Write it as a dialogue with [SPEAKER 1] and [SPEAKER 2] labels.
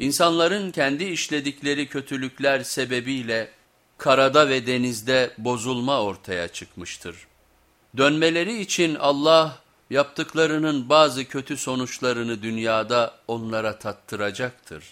[SPEAKER 1] İnsanların kendi işledikleri kötülükler sebebiyle karada ve denizde bozulma ortaya çıkmıştır. Dönmeleri için Allah yaptıklarının bazı kötü sonuçlarını dünyada onlara tattıracaktır.